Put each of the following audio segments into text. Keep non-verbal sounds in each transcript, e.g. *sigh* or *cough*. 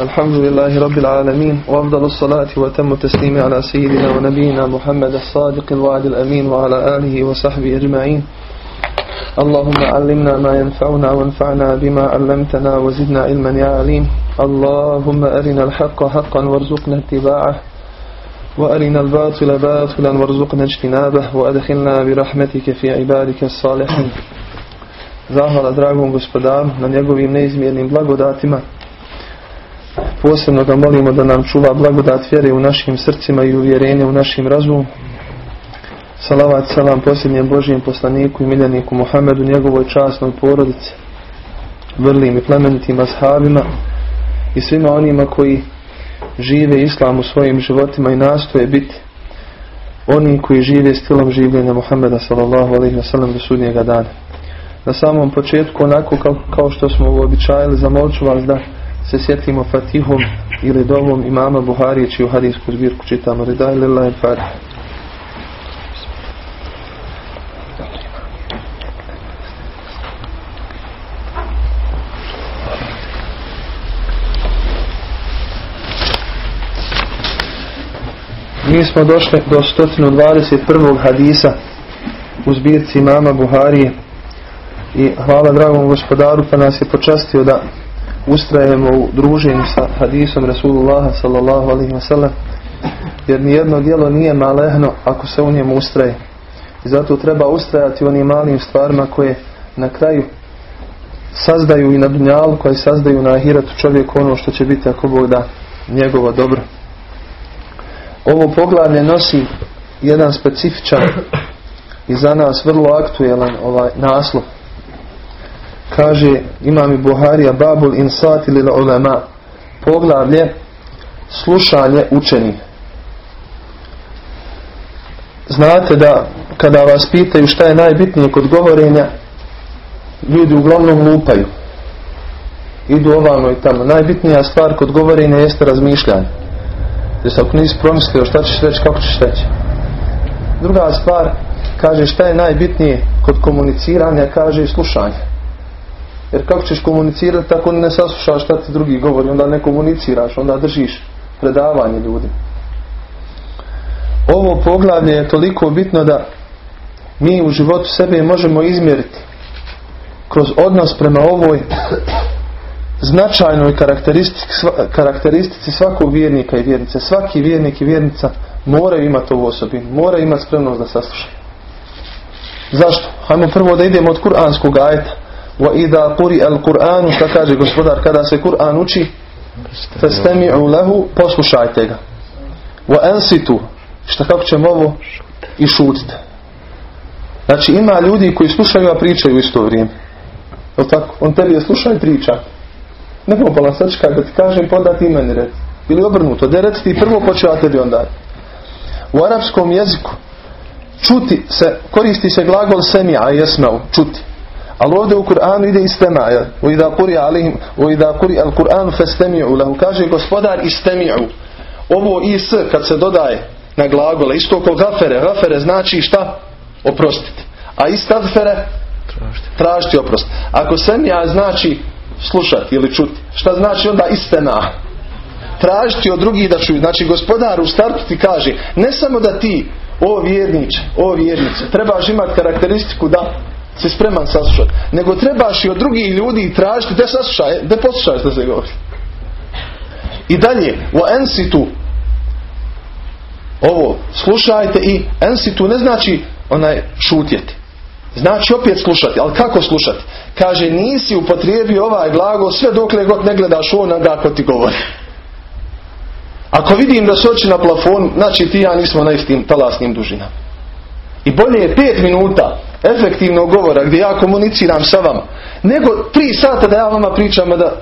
الحمد لله رب العالمين وأفضل الصلاة وتم التسليم على سيدنا ونبينا محمد الصادق الوعد الأمين وعلى آله وصحبه أجمعين اللهم علمنا ما ينفعنا وانفعنا بما علمتنا وزدنا علما يا عليم اللهم أرنا الحق حقا وارزقنا اتباعه وأرنا الباطل باطلا وارزقنا اجتنابه وأدخلنا برحمتك في عبادك الصالحين Zahvala dragom gospodaru na njegovim neizmjernim blagodatima. Posebno ga molimo da nam čuva blagodat vjere u našim srcima i uvjerenje u našim razumom. Salavat salam posljednjem Božijem poslaniku i miljeniku Muhammedu, njegovoj časnoj porodici, vrlim i plemenitim ashabima i svima onima koji žive islam u svojim životima i nastoje biti oni koji žive stilom življenja Muhammeda sallallahu alaihi wa sallam do sudnjega dana na samom početku onako kao, što smo uobičajili zamolit vas da se sjetimo Fatihom ili dovom imama Buharije čiju hadijsku zbirku čitamo Ridaj lillahi fatih Mi smo došli do 121. hadisa u zbirci imama Buharije i hvala dragom gospodaru pa nas je počastio da ustrajemo u druženju sa hadisom Rasulullaha sallallahu alaihi wa sallam jer nijedno djelo nije malehno ako se u njemu ustraje. I zato treba ustrajati u onim malim stvarima koje na kraju sazdaju i na dunjalu koje sazdaju na ahiratu čovjeku ono što će biti ako Bog da njegovo dobro. Ovo poglavlje nosi jedan specifičan i za nas vrlo aktuelan ovaj naslov kaže imam i Buharija babul insat ili ulema poglavlje slušanje učeni znate da kada vas pitaju šta je najbitnije kod govorenja ljudi uglavnom lupaju. Idu ovamo i tamo. Najbitnija stvar kod govorenja jeste razmišljanje. Jer ako nisi promislio šta ćeš reći kako ćeš reći? Druga stvar kaže šta je najbitnije kod komuniciranja kaže slušanje jer kako ćeš komunicirati ako ne saslušaš šta ti drugi govori, onda ne komuniciraš, onda držiš predavanje ljudi. Ovo poglavlje je toliko bitno da mi u životu sebe možemo izmjeriti kroz odnos prema ovoj značajnoj karakteristici, svakog vjernika i vjernice. Svaki vjernik i vjernica moraju imati ovu osobinu, moraju imati spremnost da saslušaju. Zašto? Hajmo prvo da idemo od kuranskog ajeta idha quri al-Qur'anu šta kaže gospodar kada se Kur'an uči lahu poslušajte ga. Ansitu šta kako ćemo ovo i šutite. Znači ima ljudi koji slušaju a pričaju isto vrijeme. Je tako? on tebi je sluša i priča ne popala sačka da ti kažem pa onda ti meni reci. Ili obrnuto da reci ti prvo počeo tebi onda u arapskom jeziku čuti se koristi se glagol semija jesmeo čuti ali ovdje u Kur'anu ide istema. Uida kuri alihim, uida kuri al Kur'an festemi'u. Lahu kaže gospodar istemi'u. Ovo is kad se dodaje na glagole, isto ko gafere. Gafere znači šta? Oprostiti. A istagfere? Tražiti. Tražiti oprost. Ako semija znači slušati ili čuti. Šta znači onda istema? Tražiti od drugih da čuju. Znači gospodar u startu ti kaže ne samo da ti o vjerniče, o vjernice, trebaš imati karakteristiku da si spreman saslušati. Nego trebaš i od drugih ljudi tražiti da saslušaj, da poslušaj što se govori. I dalje, u ensitu ovo, slušajte i ensitu ne znači onaj šutjeti. Znači opet slušati, ali kako slušati? Kaže, nisi upotrijebio ovaj glagol sve dokle god ne gledaš onoga ako ti govori. Ako vidim da se oči na plafonu, znači ti ja nismo na istim talasnim dužinama. I bolje je pet minuta efektivnog govora gdje ja komuniciram sa vama nego tri sata da ja vama pričam da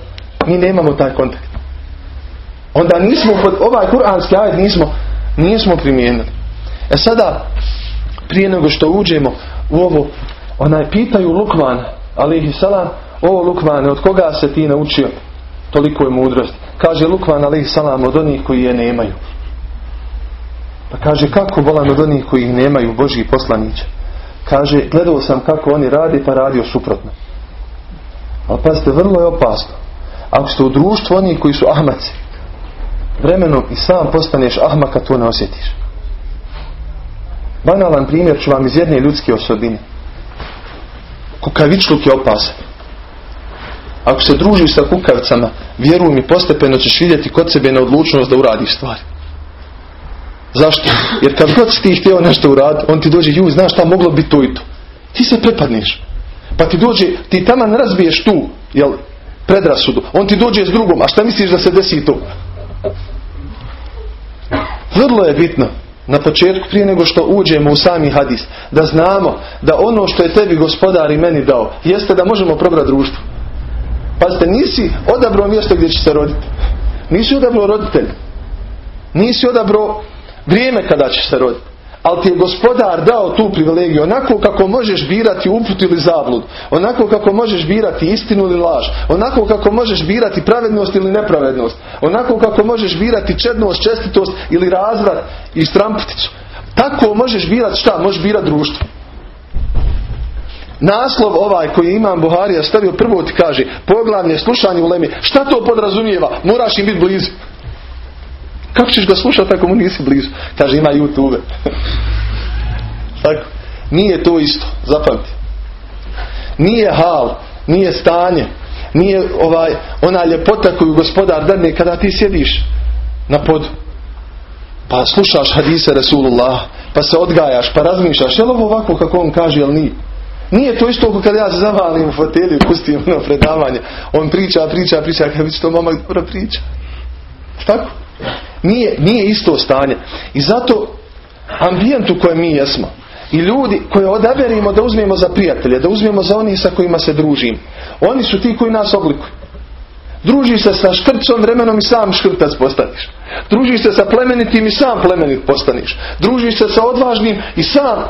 mi nemamo taj kontakt. Onda nismo, ovaj kuranski ajed nismo, nismo primijenili. E sada, prije nego što uđemo u ovo, onaj pitaju Lukman, alihi salam, ovo Lukmane, od koga se ti naučio toliko je mudrosti? Kaže Lukman, alihi salam, od onih koji je nemaju. Pa kaže, kako volam od onih koji ih nemaju, Božji poslaniće? Kaže, gledao sam kako oni radi, pa radio suprotno. Ali pazite, vrlo je opasno. Ako ste u društvu oni koji su ahmaci, vremenom i sam postaneš ahmaka, to ne osjetiš. Banalan primjer ću vam iz jedne ljudske osobine. Kukavičluk je opasan. Ako se družiš sa kukavicama, vjeruj mi, postepeno ćeš vidjeti kod sebe na odlučnost da uradiš stvari. Zašto? Jer kad god si ti htio nešto uraditi, on ti dođe, ju, znaš šta moglo biti to i to. Ti se prepadneš. Pa ti dođe, ti tamo ne razbiješ tu, jel, predrasudu. On ti dođe s drugom, a šta misliš da se desi to? Vrlo je bitno na početku prije nego što uđemo u sami hadis da znamo da ono što je tebi gospodar i meni dao jeste da možemo probrati društvo. Pazite, nisi odabrao mjesto gdje će se roditi. Nisi odabrao roditelj. Nisi odabrao vrijeme kada će se roditi. Ali ti je gospodar dao tu privilegiju. Onako kako možeš birati uput ili zablud. Onako kako možeš birati istinu ili laž. Onako kako možeš birati pravednost ili nepravednost. Onako kako možeš birati čednost, čestitost ili razvrat i stramputicu. Tako možeš birati šta? Možeš birati društvo. Naslov ovaj koji imam Buharija stavio prvo ti kaže poglavlje slušanje u Lemi. Šta to podrazumijeva? Moraš im biti blizu. Kako ćeš ga slušati ako mu nisi blizu? Kaže ima YouTube. *laughs* Tako. Nije to isto. Zapamti. Nije hal. Nije stanje. Nije ovaj, ona ljepota koju gospodar dane kada ti sjediš na podu. Pa slušaš hadise Rasulullah. Pa se odgajaš. Pa razmišljaš. Je li ovo ovako kako on kaže ili nije? Nije to isto kada ja se zavalim u fotelju pustim na predavanje. On priča, priča, priča. Kada to mama dobro priča. Tako? Nije, nije isto stanje. I zato ambijent u kojem mi jesmo i ljudi koje odaberimo da uzmemo za prijatelje, da uzmemo za oni sa kojima se družim. Oni su ti koji nas oblikuju. Družiš se sa škrcom vremenom i sam škrtac postaniš. Družiš se sa plemenitim i sam plemenit postaniš. Družiš se sa odvažnim i sam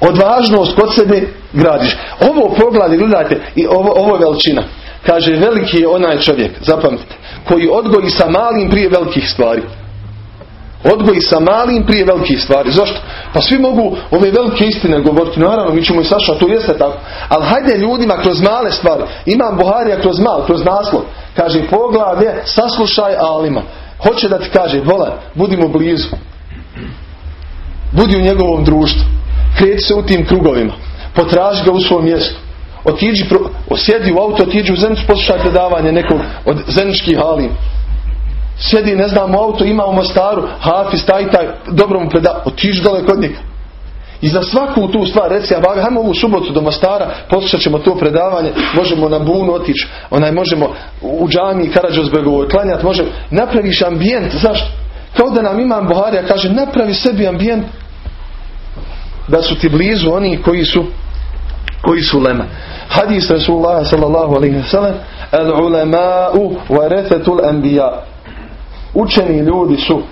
odvažnost kod sebe gradiš. Ovo poglavlje, gledajte, i ovo, ovo je veličina. Kaže, veliki je onaj čovjek, zapamtite, koji odgoji sa malim prije velikih stvari. Odgoji sa malim prije velikih stvari. Zašto? Pa svi mogu ove velike istine govoriti. Naravno, mi ćemo i Saša, to jeste tako. Ali hajde ljudima kroz male stvari. Imam Buharija kroz mal, kroz naslov. Kaže, poglavlje, saslušaj alima. Hoće da ti kaže, volan, budimo blizu. Budi u njegovom društvu. Kreti se u tim krugovima. Potraži ga u svom mjestu. Otiđi, sjedi u auto, otiđi u Zenicu, poslušaj predavanje nekog od zeničkih halim. Sjedi, ne znam, u auto, ima u Mostaru, Hafiz, taj, taj, dobro mu preda, otiđi dole kod njega. I za svaku tu stvar, reci, ja baga, hajmo ovu subotu do Mostara, poslušat ćemo to predavanje, možemo na bunu otići, onaj, možemo u džami Karadžozbegovoj klanjati, možemo, napraviš ambijent, zašto? Kao da nam imam Buharija kaže, napravi sebi ambijent da su ti blizu oni koji su koji su lema. Hadis Rasulullah sallallahu alaihi wa sallam al ulama'u warathatul anbiya. Učeni ljudi su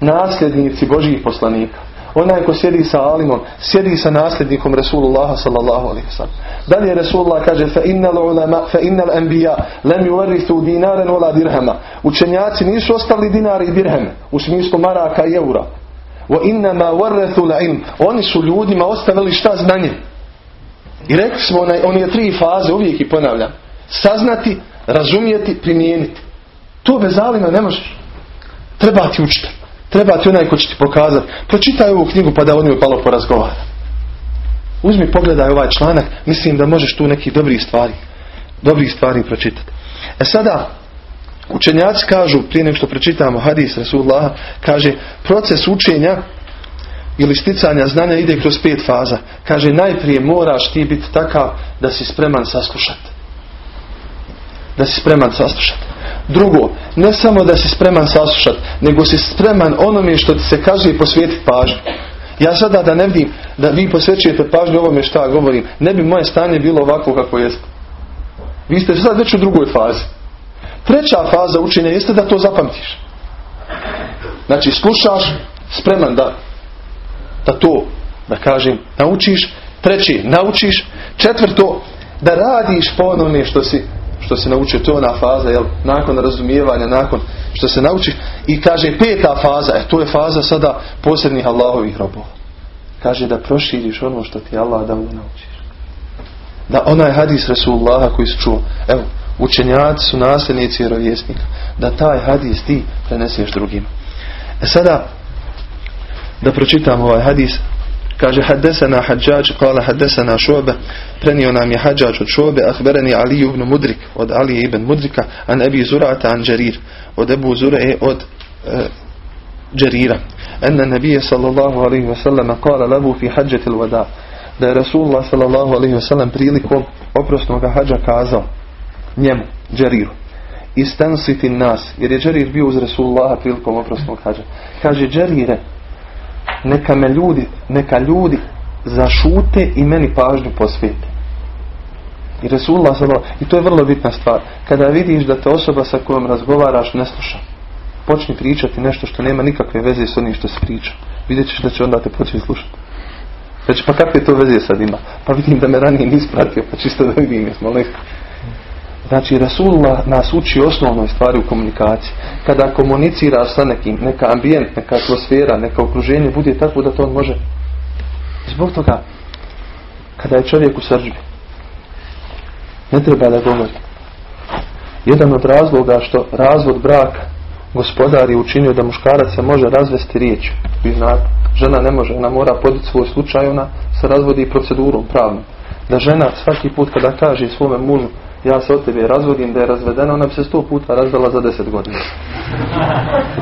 nasljednici Božih poslanika. Onaj ko sjedi sa alimom, sjedi sa nasljednikom Rasulullah sallallahu alaihi wa sallam. Dalje Rasulullah kaže fa innal ulama fa innal anbiya lam yuwarithu dinaran wala dirhama. Učenjaci nisu ostavili dinare i dirheme u smislu maraka i eura. Wa innama warathu ilm. Oni su ljudima ostavili šta znanje. I rekli smo onaj, on je tri faze, uvijek i ponavljam. Saznati, razumijeti, primijeniti. To bez alima ne možeš. Treba ti učiti. Treba ti onaj ko će ti pokazati. Pročitaj ovu knjigu pa da o njoj palo porazgovara. Uzmi pogledaj ovaj članak. Mislim da možeš tu neki dobri stvari. Dobri stvari pročitati. E sada, učenjaci kažu, prije nego što pročitamo hadis Rasulullah, kaže proces učenja ili sticanja znanja ide kroz pet faza. Kaže, najprije moraš ti biti takav da si spreman saslušati. Da si spreman saslušati. Drugo, ne samo da si spreman saslušati, nego si spreman onome što ti se kaže i posvijetiti pažnju. Ja sada da ne vidim da vi posvećujete pažnju ovome što ja govorim, ne bi moje stanje bilo ovako kako jest. Vi ste sad već u drugoj fazi. Treća faza učenja jeste da to zapamtiš. Znači, slušaš, spreman da da to, da kažem, naučiš. Treći, naučiš. Četvrto, da radiš po onome što si, što si naučio. To je ona faza, jel? nakon razumijevanja, nakon što se naučiš. I kaže peta faza, e, to je faza sada posljednjih Allahovih robova. Kaže da proširiš ono što ti Allah da naučiš. Da onaj hadis Rasulullaha koji si čuo, evo, učenjaci su nasljednici vjerovjesnika. Da taj hadis ti preneseš drugima. E sada, da pročitamo ovaj hadis, Kaže haddesana Hadžađ, kala haddesana Šobe, prenio nam je Hadžađ od Šobe, ahbereni Ali ibn Mudrik, od Ali ibn Mudrika, an Ebi Zurata an Džarir, od Ebu Zure od e, Džarira. Enne nebije sallallahu alaihi wa sallam kala levu fi hađetil vada. Da je Rasulullah sallallahu alaihi wa sallam prilikom oprosnog hađa kazao njemu, Džariru. Istansiti nas, jer je Džarir bio uz Rasulullaha prilikom oprosnog hađa. Kaže Džarire, neka me ljudi, neka ljudi zašute i meni pažnju posvijete. I Resulullah i to je vrlo bitna stvar. Kada vidiš da te osoba sa kojom razgovaraš ne sluša, počni pričati nešto što nema nikakve veze s onim što se priča. Vidjet ćeš da će onda te početi slušati. Znači, pa kakve to veze sad ima? Pa vidim da me ranije nis pratio, pa čisto da vidim jesmo li. Znači, Rasulullah nas uči osnovnoj stvari u komunikaciji. Kada komuniciraš sa nekim, neka ambijent, neka atmosfera, neka okruženje bude tako da to on može. Zbog toga, kada je čovjek u sržbi, ne treba da govori. Jedan od razloga što razvod braka gospodar je učinio da muškarac se može razvesti riječ. Vi znate, žena ne može, ona mora poditi svoj slučaj, ona se razvodi procedurom pravnom. Da žena svaki put kada kaže svome mužu ja se od tebe razvodim da je razvedena, ona bi se sto puta razdala za deset godina.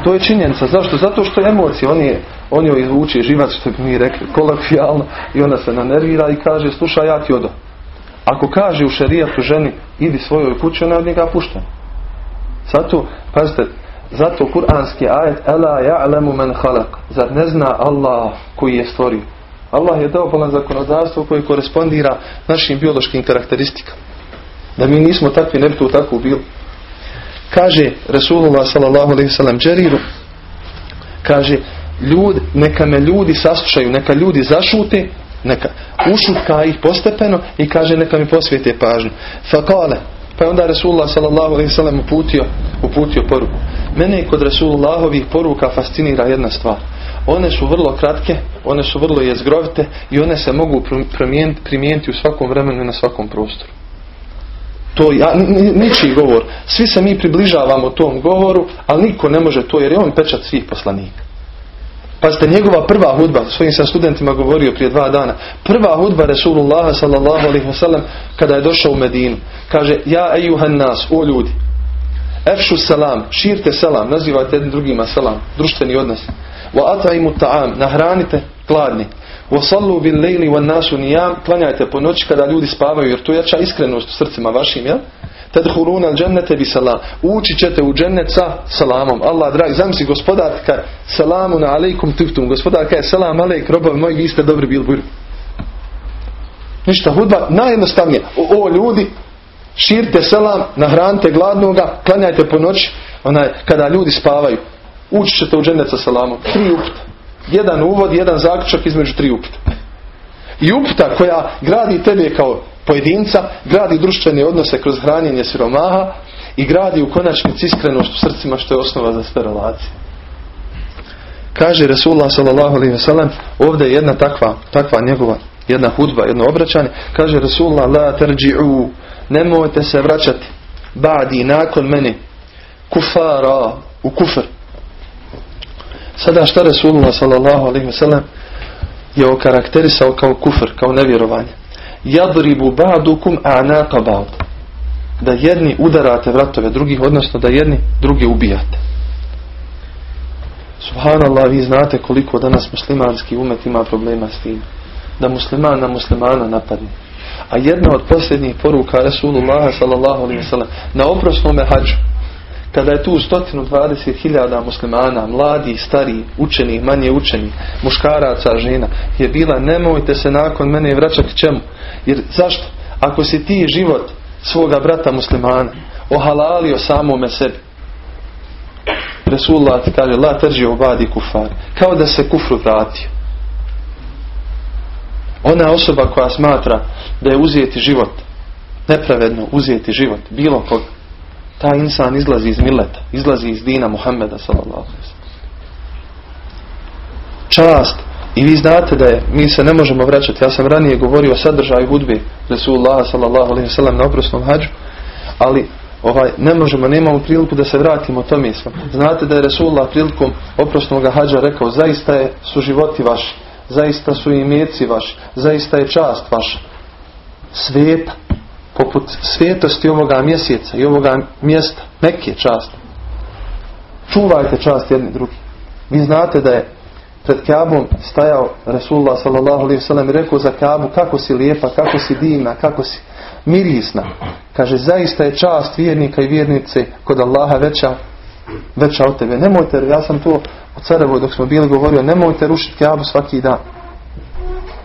To je činjenica. Zašto? Zato što je emocija. On, je, on joj izvuči živac, što bi mi rekli, kolokvijalno, i ona se nanervira i kaže, slušaj, ja ti odo. Ako kaže u šerijatu ženi, idi svojoj kući, ona od njega pušta. Zato, pazite, zato kuranski ajet, Ela ja'lemu men halak. Zar ne zna Allah koji je stvorio? Allah je dao bolan zakonodavstvo koji korespondira našim biološkim karakteristikama. Da mi nismo takvi, ne bi to tako bilo. Kaže alaihi sallam Džeriru, kaže, ljud, neka me ljudi saslušaju, neka ljudi zašute, neka ušutka ih postepeno i kaže neka mi posvijete pažnju. Fakale, pa je onda alaihi sallam uputio, uputio poruku. Mene kod Resulullahovih poruka fascinira jedna stvar. One su vrlo kratke, one su vrlo jezgrovite i one se mogu primijeniti u svakom vremenu i na svakom prostoru. To ja, ničiji govor. Svi se mi približavamo tom govoru, ali niko ne može to jer je on pečat svih poslanika. Pazite, njegova prva hudba, svojim sam studentima govorio prije dva dana, prva hudba Resulullah sallallahu alaihi wasallam kada je došao u Medinu, kaže, ja ejuhan nas, o ljudi, efšu salam, širte salam, nazivajte jednim drugima salam, društveni odnos, wa ataimu ta'am, nahranite gladni, Wasallu bil lejli wan nasu nijam, klanjajte po noći kada ljudi spavaju, jer to jača iskrenost u srcima vašim, jel? Tadhuluna al bi salam. Ući ćete u džennet sa salamom. Allah dragi, zamisli gospodar kaj salamun alejkum tiftum. Gospodar kaj salam alejk robovi moji, vi ste dobri bili buri. Ništa, hudba najjednostavnije. O, o ljudi, širite selam, nahranite gladnoga, klanjajte po noći, onaj, kada ljudi spavaju. Ući ćete u džennet sa salamom. Tri upta. Jedan uvod, jedan zaključak između tri upta. I upta koja gradi tebe kao pojedinca, gradi društvene odnose kroz hranjenje siromaha i gradi u konačnici iskrenost u srcima što je osnova za sve relacije. Kaže Resulullah s.a.v. ovdje je jedna takva, takva njegova jedna hudba, jedno obraćanje. Kaže Resulullah la terđi'u nemojte se vraćati badi nakon mene kufara u kufr Sada šta Resulullah sallallahu alaihi wasallam je okarakterisao kao kufr, kao nevjerovanje. Jadribu ba'dukum a'naqa ba'd. Da jedni udarate vratove drugih, odnosno da jedni drugi ubijate. Subhanallah, vi znate koliko danas muslimanski umet ima problema s tim. Da musliman na muslimana napadne. A jedna od posljednjih poruka Resulullah sallallahu alaihi wasallam na oprosnome hađu kada je tu 120.000 muslimana, mladi, stari, učeni, manje učeni, muškaraca, žena, je bila nemojte se nakon mene vraćati čemu. Jer zašto? Ako si ti život svoga brata muslimana ohalalio samome sebi, Resulullah kaže la trži obadi kufar. Kao da se kufru vratio. Ona osoba koja smatra da je uzeti život, nepravedno uzeti život, bilo koga, taj insan izlazi iz mileta, izlazi iz dina Muhammeda sallallahu Čast. I vi znate da je, mi se ne možemo vraćati. Ja sam ranije govorio o sadržaju hudbe Resulullah sallallahu alaihi sallam na oprosnom hađu, ali ovaj, ne možemo, nemamo priliku da se vratimo tome smo. Znate da je Resulullah prilikom oprosnog hađa rekao, zaista je, su životi vaši, zaista su i imeci vaši, zaista je čast vaša. Sveta, poput svetosti ovoga mjeseca i ovoga mjesta, neke čast. Čuvajte čast jedni drugi. Vi znate da je pred Kabom stajao alaihi sallam i rekao za Kabu kako si lijepa, kako si divna, kako si mirisna. Kaže, zaista je čast vjernika i vjernice kod Allaha veća, veća od tebe. Nemojte, ja sam to u Caravu dok smo bili govorio, nemojte rušiti Kabu svaki dan.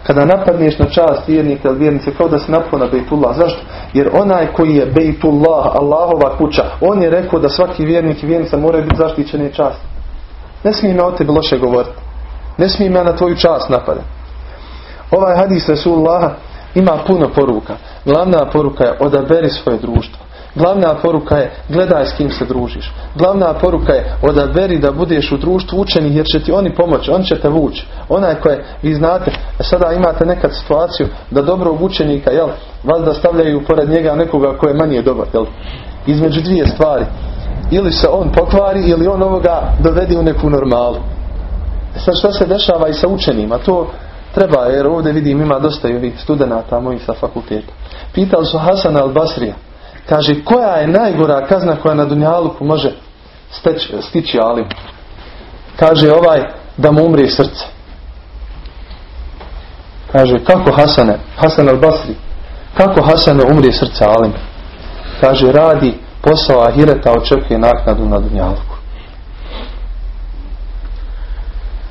Kada napadneš na čast vjernika ili vjernice, kao da se napao na Bejtullah. Zašto? Jer onaj koji je Bejtullah, Allahova kuća, on je rekao da svaki vjernik i vjernica moraju biti zaštićeni čast. Ne smije me o tebi loše govoriti. Ne smije me na tvoju čast napadati. Ovaj hadis Resulullaha ima puno poruka. Glavna poruka je odaberi svoje društvo. Glavna poruka je gledaj s kim se družiš. Glavna poruka je odaberi da budeš u društvu učenih jer će ti oni pomoći, on će te vući. Onaj koje, vi znate, sada imate nekad situaciju da dobrog učenika, jel, da stavljaju pored njega nekoga koje je manje dobar, jel, između dvije stvari. Ili se on pokvari ili on ovoga dovedi u neku normalu. E sad što se dešava i sa učenima? To treba, jer ovdje vidim ima dosta i ovih studenata mojih sa fakulteta. Pitali su Hasan al-Basrija. Kaže, koja je najgora kazna koja na Dunjaluku može steć, stići alim? Kaže ovaj da mu umrije srce. Kaže, kako Hasane? Hasan al-Basri. Kako Hasane umrije srce alim? Kaže, radi posao Ahireta, očekuje naknadu na Dunjaluku.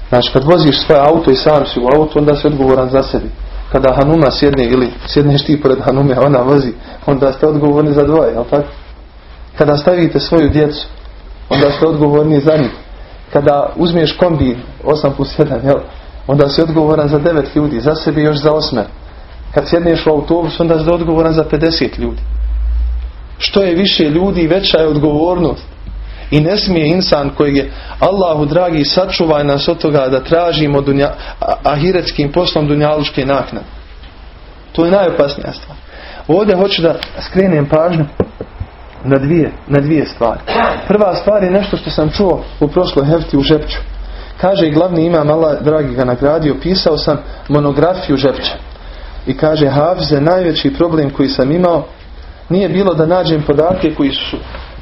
Znači kad voziš svoje auto i sam si u auto, onda si odgovoran za sebi. Kada Hanuma sjedne ili sjedneš ti pored Hanume, ona vozi, onda ste odgovorni za dvoje, jel tako? Kada stavite svoju djecu, onda ste odgovorni za njih. Kada uzmiješ kombi 8 plus 1, jel? onda si odgovoran za 9 ljudi, za sebi još za osmer. Kad sjedneš u autobus, onda si odgovoran za 50 ljudi. Što je više ljudi, veća je odgovornost. I ne smije insan koji je Allahu dragi sačuvaj nas od toga da tražimo dunja, ahiretskim poslom dunjaluške naknade. To je najopasnija stvar. Ovdje hoću da skrenem pažnju na dvije, na dvije stvari. Prva stvar je nešto što sam čuo u prošloj hefti u Žepću. Kaže i glavni imam Allah dragi ga nagradio, pisao sam monografiju Žepća. I kaže Havze, najveći problem koji sam imao nije bilo da nađem podatke koji su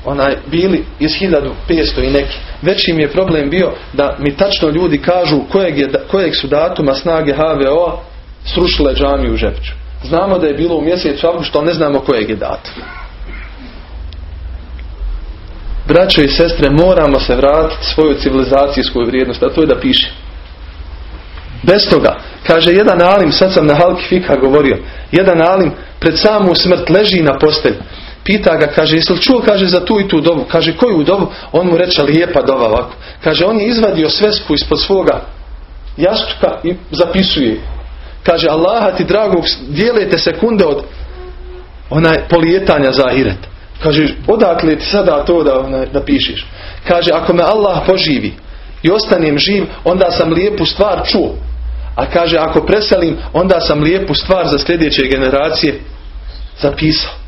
onaj bili iz 1500 i neki. Već im je problem bio da mi tačno ljudi kažu kojeg, je, kojeg su datuma snage HVO srušile džamiju u Žepću. Znamo da je bilo u mjesecu avgusta, ali ne znamo kojeg je datum. Braćo i sestre, moramo se vratiti svoju civilizacijsku vrijednost, a to je da piše. Bez toga, kaže jedan alim, sad sam na Halki Fika govorio, jedan alim pred samu smrt leži na postelju Pita ga, kaže, jesi li čuo, kaže, za tu i tu dobu? Kaže, koju dobu? On mu reče, lijepa doba ovako. Kaže, on je izvadio svesku ispod svoga jastuka i zapisuje. Kaže, Allaha ti dragog, dijelite sekunde od onaj polijetanja za ahiret. Kaže, odakle ti sada to da, onaj, da pišeš? Kaže, ako me Allah poživi i ostanem živ, onda sam lijepu stvar čuo. A kaže, ako preselim, onda sam lijepu stvar za sljedeće generacije zapisao.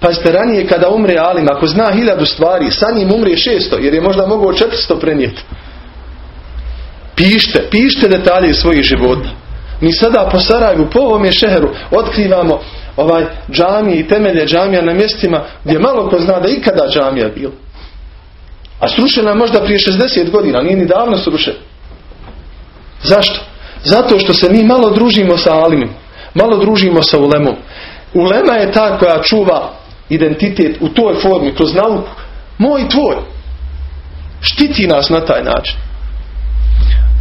Pazite, ranije kada umre Alim, ako zna hiljadu stvari, sa njim umre šesto, jer je možda mogao četiristo prenijeti. Pište, pište detalje svojih života. Mi sada po Sarajevu, po ovom šeheru, otkrivamo ovaj džamije i temelje džamija na mjestima gdje malo ko zna da ikada džamija bila. A srušena je možda prije 60 godina, nije ni davno srušena. Zašto? Zato što se mi malo družimo sa Alimim, malo družimo sa Ulemom. Ulema je ta koja čuva identitet u toj formi, kroz nauku, moj i tvoj. Štiti nas na taj način.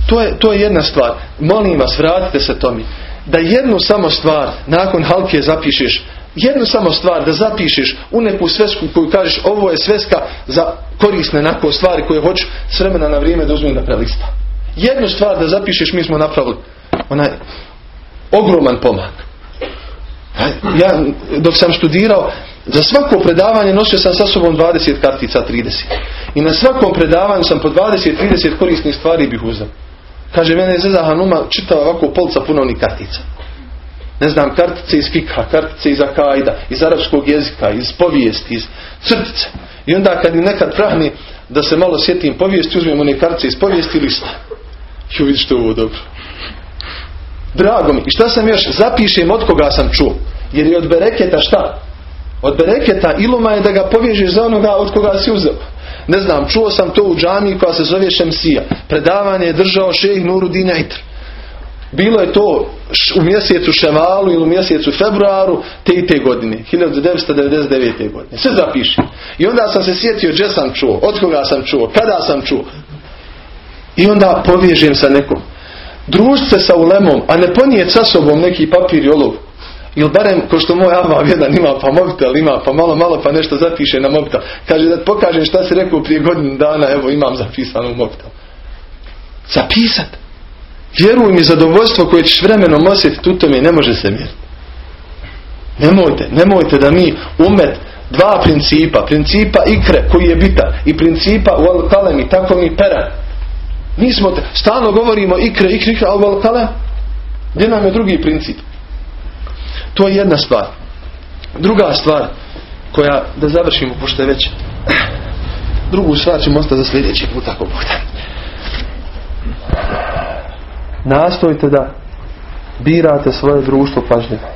To je, to je jedna stvar. Molim vas, vratite se to mi. Da jednu samo stvar nakon halke zapišeš, jednu samo stvar da zapišeš u neku svesku koju kažeš ovo je sveska za korisne nakon stvari koje hoću s vremena na vrijeme da uzmem da prelista. Jednu stvar da zapišeš mi smo napravili onaj ogroman pomak. Ja dok sam studirao za svako predavanje nosio sam sa sobom 20 kartica, 30. I na svakom predavanju sam po 20-30 korisnih stvari bih uzeo. Kaže, mene je Zeza Hanuma čitao ovako polca punovnih kartica. ne znam, kartice iz fika, kartice iz akajda, iz arapskog jezika, iz povijesti, iz crtice. I onda kad im nekad prahni da se malo sjetim povijesti, uzmem one kartice iz povijesti i lista. I vidiš što ovo dobro. Drago mi. I šta sam još? Zapišem od koga sam čuo. Jer je od bereketa šta? Od bereketa iluma je da ga povježiš za onoga od koga si uzeo. Ne znam, čuo sam to u džami koja se zove Šemsija. Predavanje je držao šejh Nurudin Eitr. Bilo je to u mjesecu Ševalu ili u mjesecu Februaru te i te godine. 1999. godine. Sve zapiši. I onda sam se sjetio gdje sam čuo, od koga sam čuo, kada sam čuo. I onda povježem sa nekom. Družit se sa ulemom, a ne ponijeti sa sobom neki papir i olov. Ili barem, ko što moj avav jedan ima, pa mobitel ima, pa malo, malo, pa nešto zapiše na mobitel. Kaže da pokažem šta si rekao prije godinu dana, evo imam zapisano u mobitel. Zapisat. Vjeruj mi, zadovoljstvo koje ćeš vremenom osjetiti u tome ne može se mjeriti. Nemojte, nemojte da mi umet dva principa, principa ikre koji je bitan i principa u kalemi, tako mi pera. Mi smo, stalno govorimo ikre, ikre, ikre, ali gdje nam je drugi princip? To je jedna stvar. Druga stvar koja, da završimo, pošto je već *clears throat* drugu stvar ćemo ostati za sljedeći put ako Nastojte da birate svoje društvo pažljivo.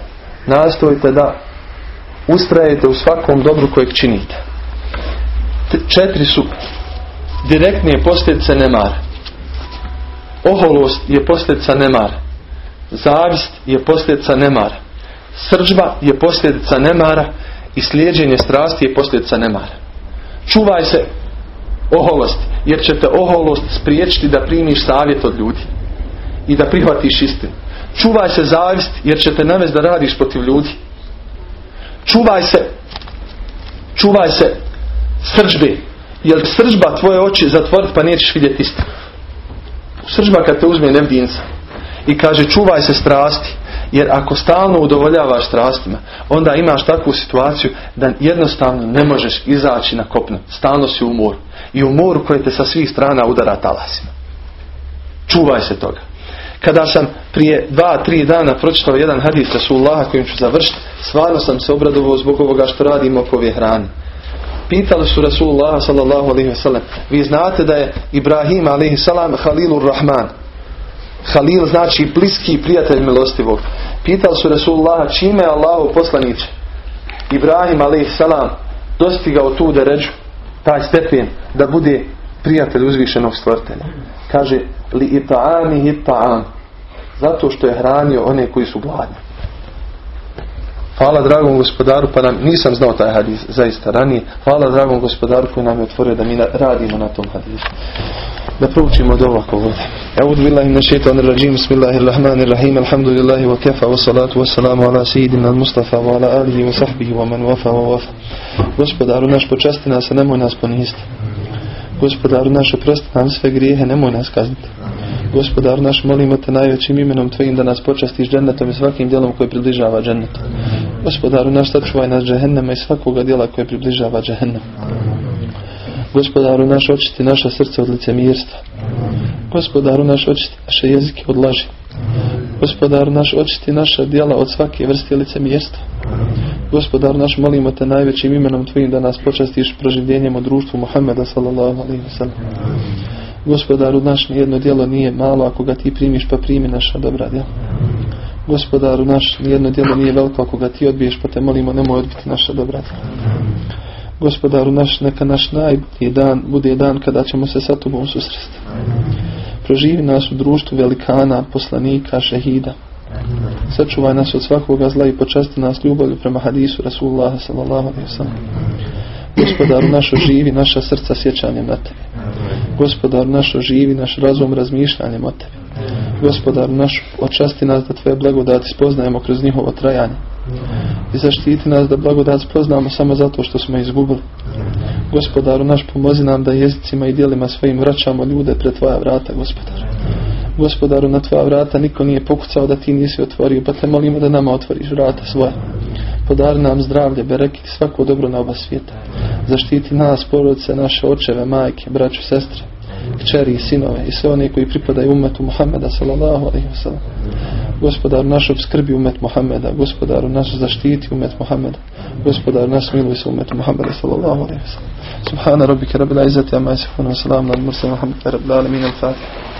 Nastojte da ustrajete u svakom dobru kojeg činite. Četiri su direktnije posljedice nemara. Oholost je posljedica nemara. Zavist je posljedica nemara. Sržba je posljedica nemara i slijeđenje strasti je posljedica nemara. Čuvaj se oholosti, jer će te oholost spriječiti da primiš savjet od ljudi i da prihvatiš istinu. Čuvaj se zavist jer će te navesti da radiš protiv ljudi. Čuvaj se čuvaj se sržbe jer sržba tvoje oči zatvoriti pa nećeš vidjeti istinu. Sržba kad te uzme nevdinca i kaže čuvaj se strasti jer ako stalno udovoljavaš strastima, onda imaš takvu situaciju da jednostavno ne možeš izaći na kopno. Stalno si u moru. I u moru koje te sa svih strana udara talasima. Čuvaj se toga. Kada sam prije dva, tri dana pročitao jedan hadis Rasulullaha kojim ću završiti, stvarno sam se obradovao zbog ovoga što radimo oko ove hrane. Pitali su Rasulullah sallallahu alaihi vi znate da je Ibrahim alaihi salam Halilur Rahman. Halil znači bliski prijatelj milostivog. Pitali su Rasulullah čime je Allahu poslaniće. Ibrahim salam dostigao tu da ređu, taj stepen da bude prijatelj uzvišenog stvrtelja. Kaže, li ita'ami ita'am. Zato što je hranio one koji su gladni. Hvala dragom gospodaru, pa nam, nisam znao taj hadis zaista ranije. Hvala dragom gospodaru koji nam je otvorio da mi radimo na tom hadisu. Da proučimo od ovako ovdje. Eudu billahi min shaitan rajim, bismillahirrahmanirrahim, alhamdulillahi wa kafa, wa salatu wa salamu ala sejidina Mustafa, wa ala alihi wa sahbihi, wa man wafa wa wafa. Gospodaru naš počasti nas, nemoj nas poniziti. Gospodaru naš oprosti nam sve grijehe, nemoj nas kazniti. Gospodaru naš molimo te najvećim imenom Tvojim da nas počastiš džennetom i svakim djelom koji približava džennetu. Gospodaru naš sačuvaj nas džehennema i svakoga djela koje približava džehennem. Gospodaru naš očisti naša srca od licemirstva. Gospodaru naš očisti naše jezike od laži. Gospodaru naš očisti naša djela od svake vrste licemjerstva. Gospodar naš, molimo te najvećim imenom Tvojim da nas počastiš proživljenjem u društvu Muhammeda sallallahu alaihi wa sallam. Gospodaru naš, nijedno djelo nije malo, ako ga ti primiš pa primi naša dobra djela. Gospodaru naš, nijedno djelo nije veliko, ako ga ti odbiješ pa te molimo nemoj odbiti naša dobra djela. Gospodaru naš, neka naš najbolji dan bude dan kada ćemo se sa tobom susresti. Proživi nas u društvu velikana, poslanika, šehida. Sačuvaj nas od svakoga zla i počasti nas ljubavlju prema hadisu Rasulullah sallallahu alaihi wasallam. Gospodaru našo živi naša srca sjećanjem na tebe. Gospodaru našo živi naš razum razmišljanjem o tebi. Gospodaru naš očasti nas da tvoje blagodati spoznajemo kroz njihovo trajanje. I zaštiti nas da blagodat spoznamo samo zato što smo izgubili. Gospodaru naš pomozi nam da jezicima i dijelima svojim vraćamo ljude pred tvoja vrata, gospodaru. Gospodaru na tvoja vrata niko nije pokucao da ti nisi otvorio, pa te molimo da nama otvoriš vrata svoja. Podari nam zdravlje, berekiti svako dobro na oba svijeta. Zaštiti nas, porodice, naše očeve, majke, braću, sestre. Kćeri i sinove i sve one koji pripadaju umetu Muhammeda sallallahu alaihi wa sallam. Gospodar naš obskrbi umet Muhammeda, gospodaru naš zaštiti umet Muhammeda, gospodar naš miluj se umet Muhammeda sallallahu alaihi wa sallam. Subhana rabbika rabbil izzati amma yasifun wa salamun al mursalin walhamdulillahi rabbil alamin al-fatiha